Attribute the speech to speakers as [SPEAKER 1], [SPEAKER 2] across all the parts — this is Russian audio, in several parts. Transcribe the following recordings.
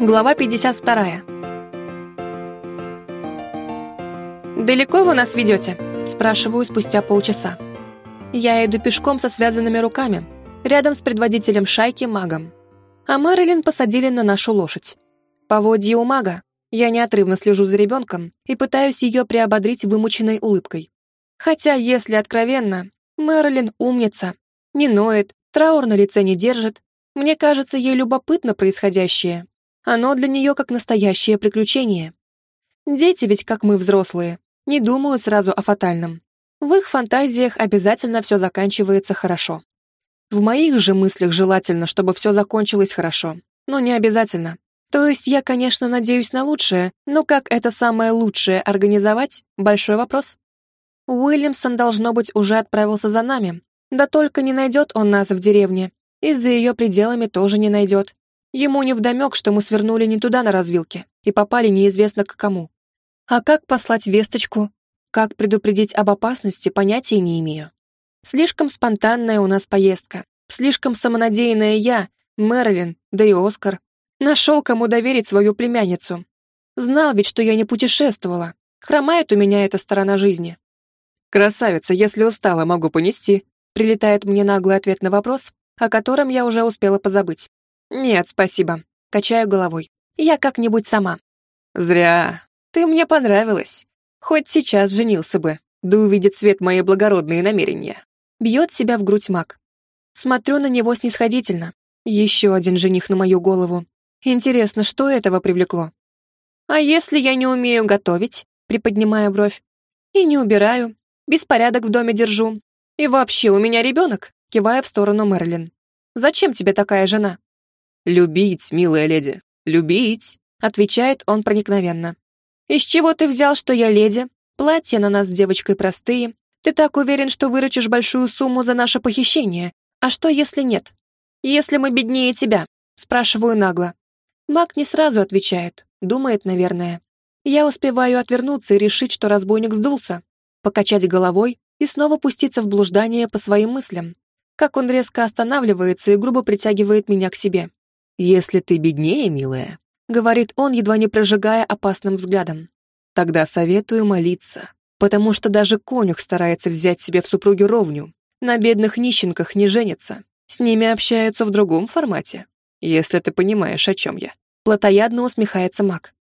[SPEAKER 1] Глава 52. «Далеко вы нас ведете?» – спрашиваю спустя полчаса. Я иду пешком со связанными руками, рядом с предводителем шайки магом. А Мэрилин посадили на нашу лошадь. Поводье у мага. Я неотрывно слежу за ребенком и пытаюсь ее приободрить вымученной улыбкой. Хотя, если откровенно, Мэрилин умница, не ноет, траур на лице не держит. Мне кажется, ей любопытно происходящее. Оно для нее как настоящее приключение. Дети ведь, как мы взрослые, не думают сразу о фатальном. В их фантазиях обязательно все заканчивается хорошо. В моих же мыслях желательно, чтобы все закончилось хорошо, но не обязательно. То есть я, конечно, надеюсь на лучшее, но как это самое лучшее организовать – большой вопрос. Уильямсон, должно быть, уже отправился за нами. Да только не найдет он нас в деревне. И за ее пределами тоже не найдет. Ему не вдомек, что мы свернули не туда на развилке и попали неизвестно к кому. А как послать весточку? Как предупредить об опасности, понятия не имею. Слишком спонтанная у нас поездка. Слишком самонадеянная я, Мэрилин, да и Оскар. Нашел, кому доверить свою племянницу. Знал ведь, что я не путешествовала. Хромает у меня эта сторона жизни. «Красавица, если устала, могу понести», прилетает мне наглый ответ на вопрос, о котором я уже успела позабыть. «Нет, спасибо», качаю головой. «Я как-нибудь сама». «Зря. Ты мне понравилась. Хоть сейчас женился бы, да увидит свет мои благородные намерения». Бьет себя в грудь маг. Смотрю на него снисходительно. Еще один жених на мою голову. Интересно, что этого привлекло? «А если я не умею готовить?» приподнимая бровь. «И не убираю, Беспорядок в доме держу. И вообще, у меня ребенок, кивая в сторону Мерлин. Зачем тебе такая жена? Любить, милая леди, любить, отвечает он проникновенно. Из чего ты взял, что я леди? Платья на нас с девочкой простые. Ты так уверен, что выручишь большую сумму за наше похищение. А что, если нет? Если мы беднее тебя? Спрашиваю нагло. Мак не сразу отвечает, думает, наверное. Я успеваю отвернуться и решить, что разбойник сдулся, покачать головой и снова пуститься в блуждание по своим мыслям. Как он резко останавливается и грубо притягивает меня к себе. «Если ты беднее, милая», — говорит он, едва не прожигая опасным взглядом, «тогда советую молиться, потому что даже конюх старается взять себе в супруги ровню. На бедных нищенках не женится, с ними общаются в другом формате. Если ты понимаешь, о чем я». Платоядно усмехается маг.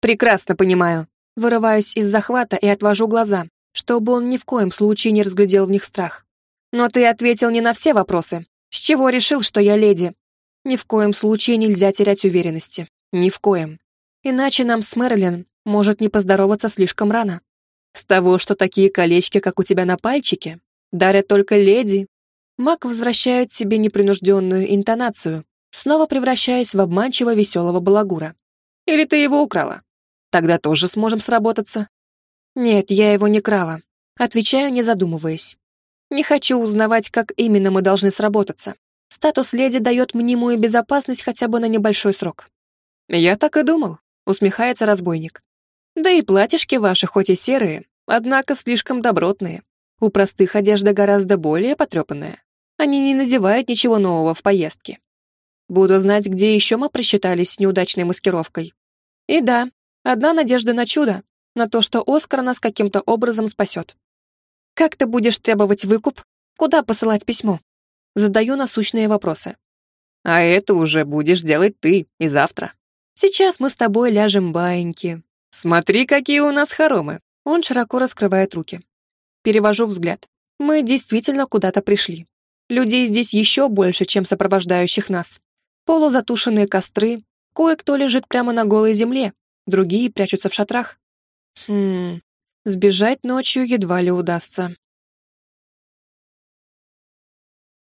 [SPEAKER 1] «Прекрасно понимаю». Вырываюсь из захвата и отвожу глаза, чтобы он ни в коем случае не разглядел в них страх. «Но ты ответил не на все вопросы. С чего решил, что я леди? Ни в коем случае нельзя терять уверенности. Ни в коем. Иначе нам с Мэрилин может не поздороваться слишком рано. С того, что такие колечки, как у тебя на пальчике, дарят только леди. Мак возвращает себе непринужденную интонацию, снова превращаясь в обманчиво веселого балагура. Или ты его украла? Тогда тоже сможем сработаться. «Нет, я его не крала». Отвечаю, не задумываясь. «Не хочу узнавать, как именно мы должны сработаться. Статус леди дает мнимую безопасность хотя бы на небольшой срок». «Я так и думал», — усмехается разбойник. «Да и платьишки ваши хоть и серые, однако слишком добротные. У простых одежда гораздо более потрепанная. Они не надевают ничего нового в поездке. Буду знать, где еще мы просчитались с неудачной маскировкой. И да, одна надежда на чудо на то, что Оскар нас каким-то образом спасет. Как ты будешь требовать выкуп? Куда посылать письмо? Задаю насущные вопросы. А это уже будешь делать ты и завтра. Сейчас мы с тобой ляжем баиньки. Смотри, какие у нас хоромы. Он широко раскрывает руки. Перевожу взгляд. Мы действительно куда-то пришли. Людей здесь еще больше, чем сопровождающих нас. Полузатушенные костры, кое-кто лежит прямо на голой земле, другие прячутся в шатрах. Хм, сбежать ночью едва ли удастся.